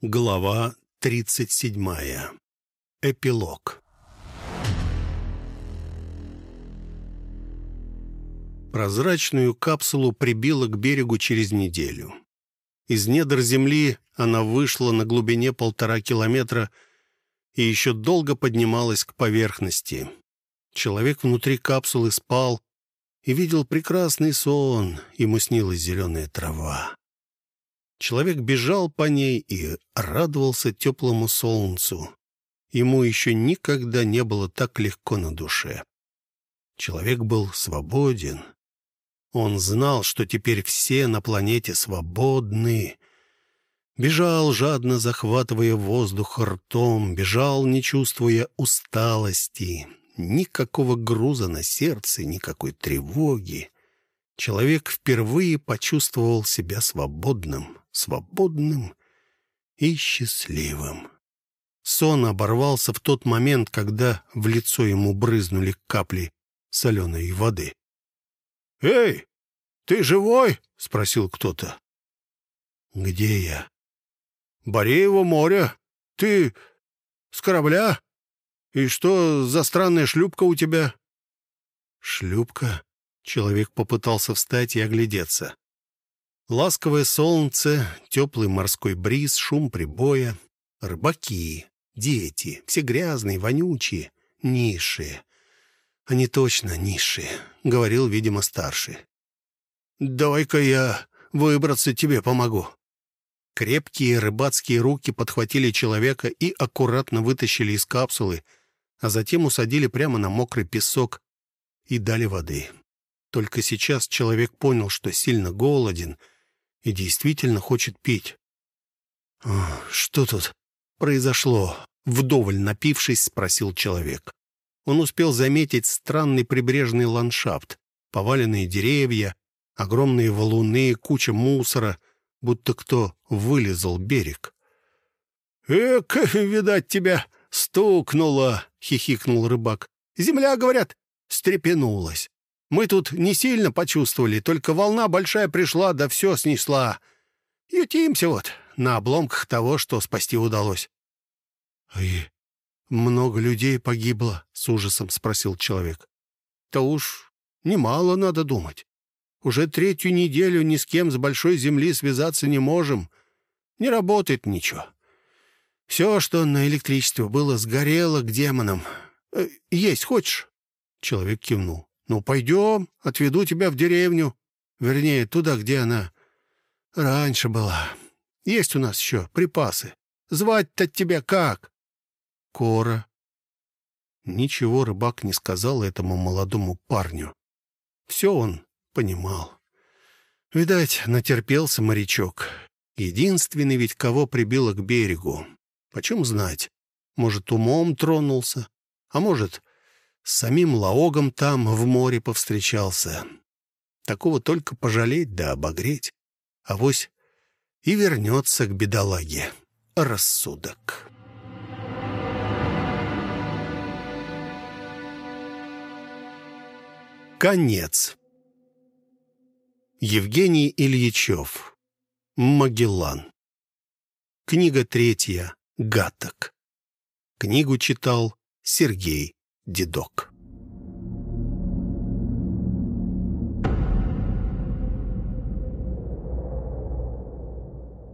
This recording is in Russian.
Глава 37. Эпилог. Прозрачную капсулу прибило к берегу через неделю. Из недр земли она вышла на глубине полтора километра и еще долго поднималась к поверхности. Человек внутри капсулы спал и видел прекрасный сон, ему снилась зеленая трава. Человек бежал по ней и радовался теплому солнцу. Ему еще никогда не было так легко на душе. Человек был свободен. Он знал, что теперь все на планете свободны. Бежал, жадно захватывая воздух ртом, бежал, не чувствуя усталости. Никакого груза на сердце, никакой тревоги. Человек впервые почувствовал себя свободным свободным и счастливым. Сон оборвался в тот момент, когда в лицо ему брызнули капли соленой воды. «Эй, ты живой?» — спросил кто-то. «Где я?» «Бореево море. Ты с корабля? И что за странная шлюпка у тебя?» «Шлюпка?» Человек попытался встать и оглядеться. Ласковое солнце, теплый морской бриз, шум прибоя. Рыбаки, дети, все грязные, вонючие, низшие. Они точно низшие, говорил, видимо, старший. «Давай-ка я выбраться тебе помогу». Крепкие рыбацкие руки подхватили человека и аккуратно вытащили из капсулы, а затем усадили прямо на мокрый песок и дали воды. Только сейчас человек понял, что сильно голоден — и действительно хочет пить. «Что тут произошло?» — вдоволь напившись, спросил человек. Он успел заметить странный прибрежный ландшафт, поваленные деревья, огромные валуны, куча мусора, будто кто вылезал берег. «Эк, видать, тебя стукнуло!» — хихикнул рыбак. «Земля, говорят, стрепенулась. Мы тут не сильно почувствовали, только волна большая пришла, да все снесла. Ютимся вот на обломках того, что спасти удалось». «И много людей погибло?» — с ужасом спросил человек. «Да уж немало надо думать. Уже третью неделю ни с кем с большой земли связаться не можем. Не работает ничего. Все, что на электричестве было, сгорело к демонам. Э, есть хочешь?» Человек кивнул. «Ну, пойдем, отведу тебя в деревню. Вернее, туда, где она раньше была. Есть у нас еще припасы. Звать-то тебя как?» «Кора». Ничего рыбак не сказал этому молодому парню. Все он понимал. Видать, натерпелся морячок. Единственный ведь, кого прибило к берегу. Почем знать? Может, умом тронулся, а может, с самим Лаогом там, в море, повстречался. Такого только пожалеть да обогреть. Авось и вернется к бедолаге рассудок. Конец. Евгений Ильичев. Магеллан. Книга третья. Гаток. Книгу читал Сергей дедок.